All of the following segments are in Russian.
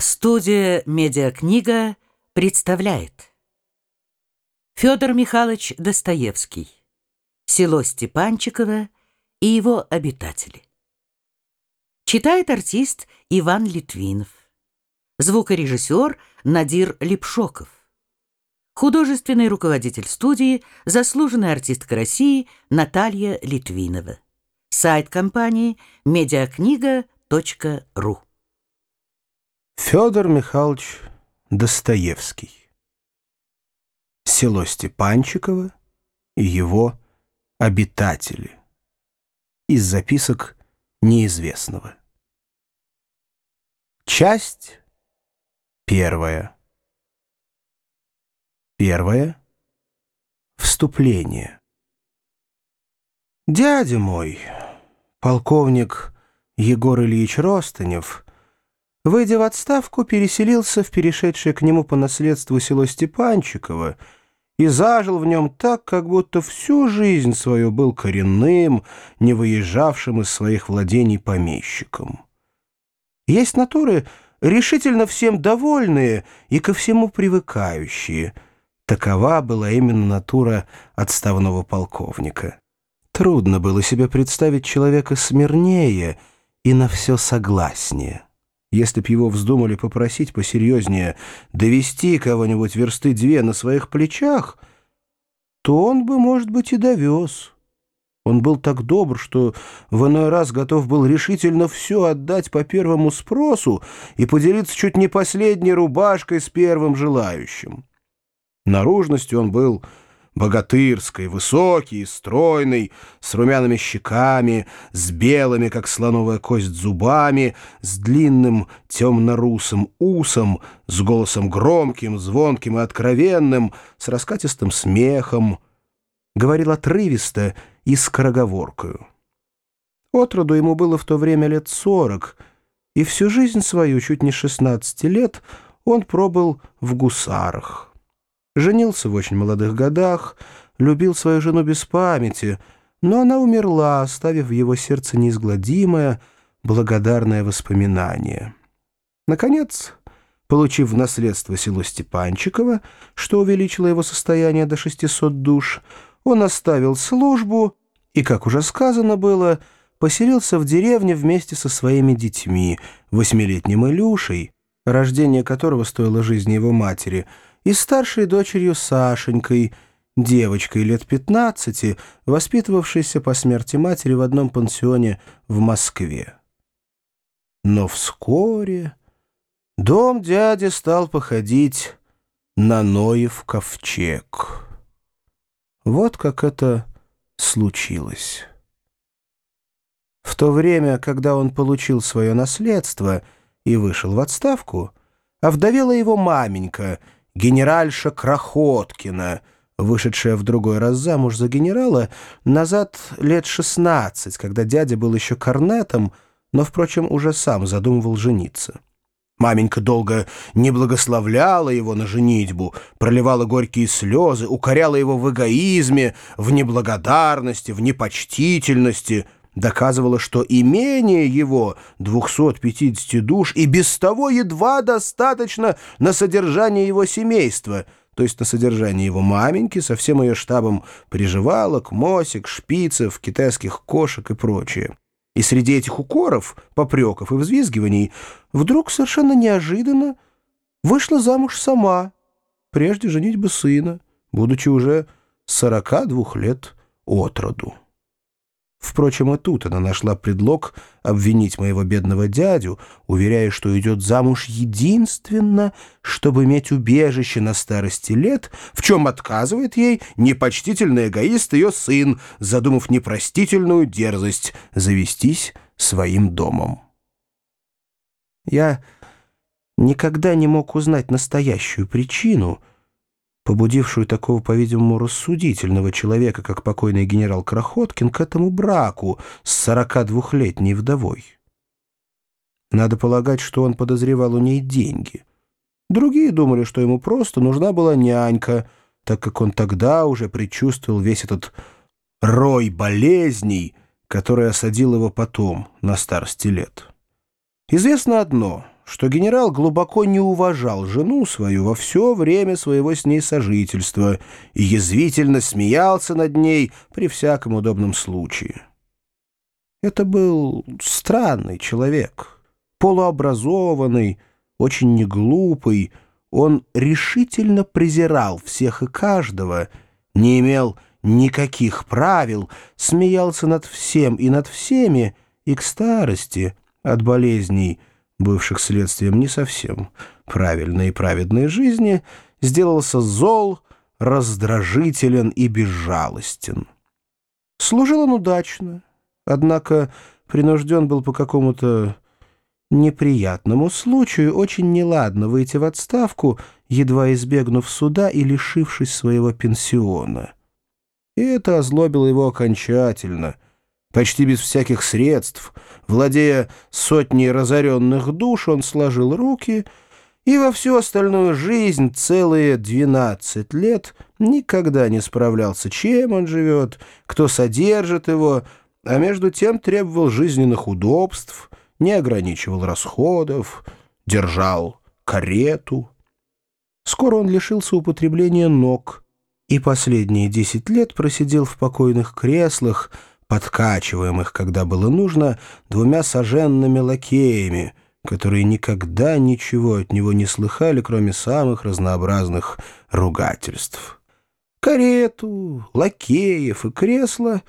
Студия «Медиакнига» представляет. Федор Михайлович Достоевский. Село Степанчиково и его обитатели. Читает артист Иван Литвинов. Звукорежиссер Надир Липшоков Художественный руководитель студии Заслуженная артистка России Наталья Литвинова. Сайт компании медиакнига.ру Федор Михайлович Достоевский. Село Степанчиково и его обитатели. Из записок неизвестного. Часть первая. Первое. Вступление. Дядя мой, полковник Егор Ильич Ростанев, выйдя в отставку, переселился в перешедшее к нему по наследству село Степанчиково и зажил в нем так, как будто всю жизнь свою был коренным, не выезжавшим из своих владений помещиком. Есть натуры, решительно всем довольные и ко всему привыкающие. Такова была именно натура отставного полковника. Трудно было себе представить человека смирнее и на все согласнее. Если б его вздумали попросить посерьезнее довести кого-нибудь версты две на своих плечах, то он бы, может быть, и довез. Он был так добр, что в иной раз готов был решительно все отдать по первому спросу и поделиться чуть не последней рубашкой с первым желающим. Наружностью он был богатырской, высокий, стройный, с румяными щеками, с белыми, как слоновая кость, зубами, с длинным темно-русым усом, с голосом громким, звонким и откровенным, с раскатистым смехом. Говорил отрывисто и скороговоркою. Отроду ему было в то время лет сорок, и всю жизнь свою, чуть не шестнадцати лет, он пробыл в гусарах. Женился в очень молодых годах, любил свою жену без памяти, но она умерла, оставив в его сердце неизгладимое, благодарное воспоминание. Наконец, получив в наследство село Степанчиково, что увеличило его состояние до 600 душ, он оставил службу и, как уже сказано было, поселился в деревне вместе со своими детьми, восьмилетним Илюшей, рождение которого стоило жизни его матери — и старшей дочерью Сашенькой, девочкой лет 15, воспитывавшейся по смерти матери в одном пансионе в Москве. Но вскоре дом дяди стал походить на Ноев ковчег. Вот как это случилось. В то время, когда он получил свое наследство и вышел в отставку, овдовела его маменька — генеральша Крохоткина, вышедшая в другой раз замуж за генерала, назад лет 16, когда дядя был еще корнетом, но, впрочем, уже сам задумывал жениться. Маменька долго не благословляла его на женитьбу, проливала горькие слезы, укоряла его в эгоизме, в неблагодарности, в непочтительности — доказывала, что имение его, 250 душ, и без того едва достаточно на содержание его семейства, то есть на содержание его маменьки со всем ее штабом приживалок, мосик, шпицев, китайских кошек и прочее. И среди этих укоров, попреков и взвизгиваний вдруг совершенно неожиданно вышла замуж сама, прежде женить бы сына, будучи уже 42 лет от роду. Впрочем, и тут она нашла предлог обвинить моего бедного дядю, уверяя, что идет замуж единственно, чтобы иметь убежище на старости лет, в чем отказывает ей непочтительный эгоист ее сын, задумав непростительную дерзость завестись своим домом. Я никогда не мог узнать настоящую причину — побудившую такого, по-видимому, рассудительного человека, как покойный генерал Крохоткин, к этому браку с 42-летней вдовой. Надо полагать, что он подозревал у ней деньги. Другие думали, что ему просто нужна была нянька, так как он тогда уже предчувствовал весь этот рой болезней, который осадил его потом, на старости лет. Известно одно — что генерал глубоко не уважал жену свою во все время своего с ней сожительства и язвительно смеялся над ней при всяком удобном случае. Это был странный человек, полуобразованный, очень неглупый, он решительно презирал всех и каждого, не имел никаких правил, смеялся над всем и над всеми, и к старости от болезней, бывших следствием не совсем правильной и праведной жизни, сделался зол, раздражителен и безжалостен. Служил он удачно, однако принужден был по какому-то неприятному случаю очень неладно выйти в отставку, едва избегнув суда и лишившись своего пенсиона. И это озлобило его окончательно, почти без всяких средств. Владея сотней разоренных душ, он сложил руки и во всю остальную жизнь целые двенадцать лет никогда не справлялся, чем он живет, кто содержит его, а между тем требовал жизненных удобств — не ограничивал расходов, держал карету. Скоро он лишился употребления ног и последние десять лет просидел в покойных креслах, подкачиваемых, когда было нужно, двумя соженными лакеями, которые никогда ничего от него не слыхали, кроме самых разнообразных ругательств. Карету, лакеев и кресла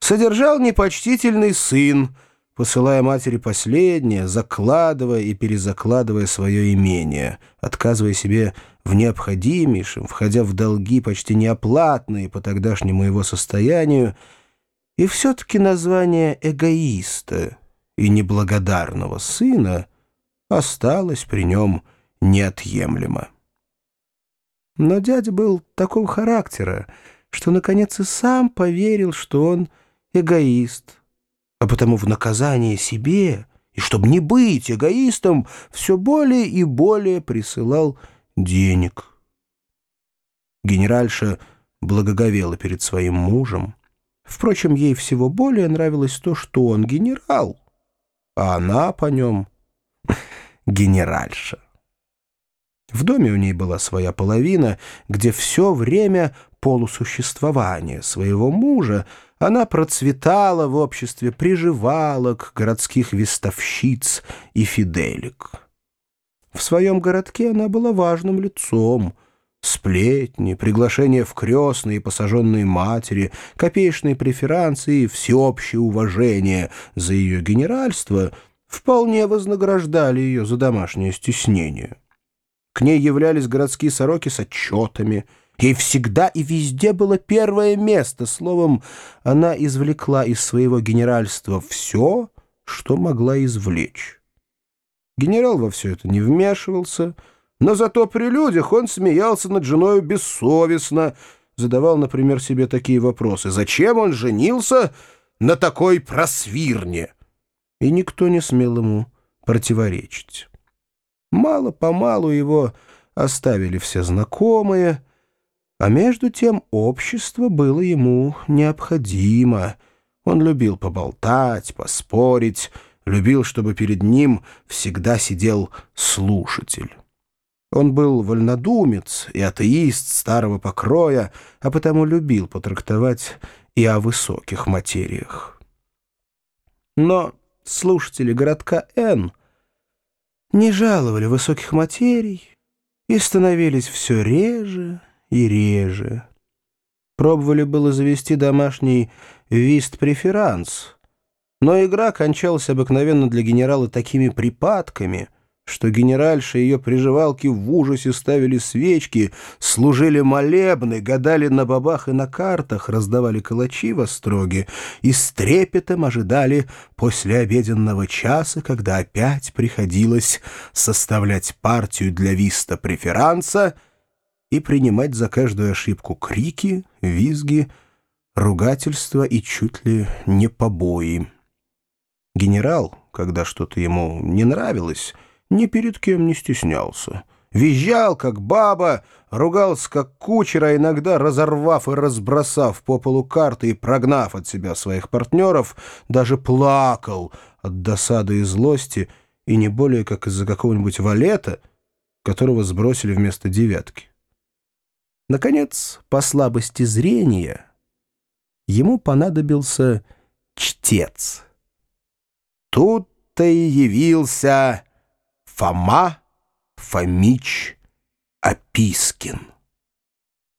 содержал непочтительный сын — посылая матери последнее, закладывая и перезакладывая свое имение, отказывая себе в необходимейшем, входя в долги почти неоплатные по тогдашнему его состоянию, и все-таки название эгоиста и неблагодарного сына осталось при нем неотъемлемо. Но дядя был такого характера, что, наконец, и сам поверил, что он эгоист, а потому в наказание себе, и чтобы не быть эгоистом, все более и более присылал денег. Генеральша благоговела перед своим мужем. Впрочем, ей всего более нравилось то, что он генерал, а она по нем генеральша. В доме у ней была своя половина, где все время полусуществования своего мужа она процветала в обществе приживалок, городских вестовщиц и фиделек. В своем городке она была важным лицом. Сплетни, приглашения в крестные посаженные матери, копеечные преферансы и всеобщее уважение за ее генеральство вполне вознаграждали ее за домашнее стеснение. К ней являлись городские сороки с отчетами — Ей всегда и везде было первое место. Словом, она извлекла из своего генеральства все, что могла извлечь. Генерал во все это не вмешивался, но зато при людях он смеялся над женой бессовестно, задавал, например, себе такие вопросы. Зачем он женился на такой просвирне? И никто не смел ему противоречить. Мало-помалу его оставили все знакомые — а между тем общество было ему необходимо. Он любил поболтать, поспорить, любил, чтобы перед ним всегда сидел слушатель. Он был вольнодумец и атеист старого покроя, а потому любил потрактовать и о высоких материях. Но слушатели городка Н не жаловали высоких материй и становились все реже и реже. Пробовали было завести домашний вист-преферанс, но игра кончалась обыкновенно для генерала такими припадками, что генеральша и ее приживалки в ужасе ставили свечки, служили молебны, гадали на бабах и на картах, раздавали калачи в остроге и с трепетом ожидали после обеденного часа, когда опять приходилось составлять партию для виста-преферанса — и принимать за каждую ошибку крики, визги, ругательства и чуть ли не побои. Генерал, когда что-то ему не нравилось, ни перед кем не стеснялся. Визжал, как баба, ругался, как кучера, иногда, разорвав и разбросав по полу карты и прогнав от себя своих партнеров, даже плакал от досады и злости, и не более как из-за какого-нибудь валета, которого сбросили вместо девятки. Наконец, по слабости зрения, ему понадобился чтец. Тут-то и явился Фома Фомич Опискин.